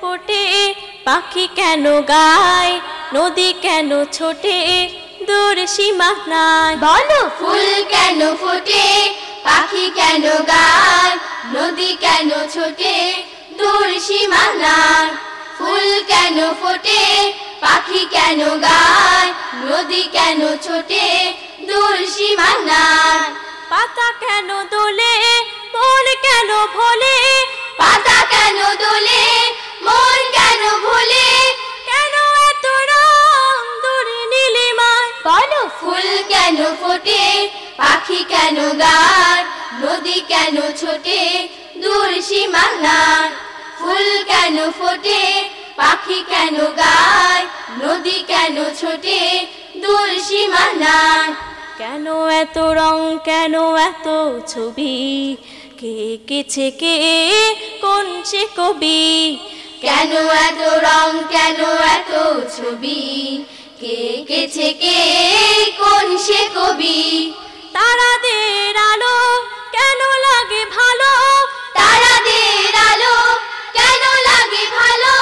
ফোটে পাখি কেন গায় নদী কেন ছোটে দূর সীমা নাই। বলো ফুল কেন ফোটে পাখি কেন গায় নদী কেন ছোটে দূর সীমানায় ফুল কেন ফোটে পাখি কেন গায় নদী কেন ছোটে দূর সীমানায় পাতা কেন দোলে মন কেন ভোলে ফুল কেন ফোটে? পাখি কেন গায় নদী কেন ছোটে? দূর সীমানায় ফুল কেন ফোটে? পাখি কেন গায় নদী কেন ছোটে? দূর সীমানায় কেন এত রং? কেন এত ছবি? কে কেছে কে? কোন সে কবি? কেন এত রং? কেন এত ছবি? কে কেছে কে? সে কবি। তারাদের আলো কেন লাগে ভালো? তারাদের আলো কেন লাগে ভালো?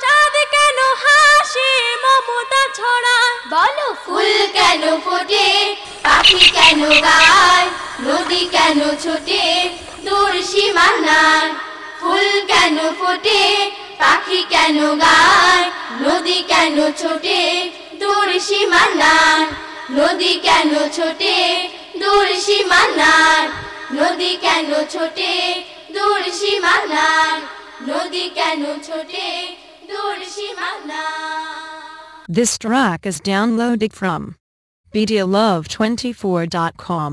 চাঁদ কেন হাসে মমতা ছড়া? বলো ফুল কেন ফোটে? পাখি কেন গায়? নদী কেন ছোটে? দূর সীমানায় ফুল কেন ফোটে? পাখি কেন গায়? নদী কেন ছোটে? দূর সীমানায় নদী কেন ছোটে দূর সীমানায় নদী কেন ছোটে দূর সীমানায় নদী কেন ছোটে দূর সীমানায় This track is downloaded from BeadiaLove24.com.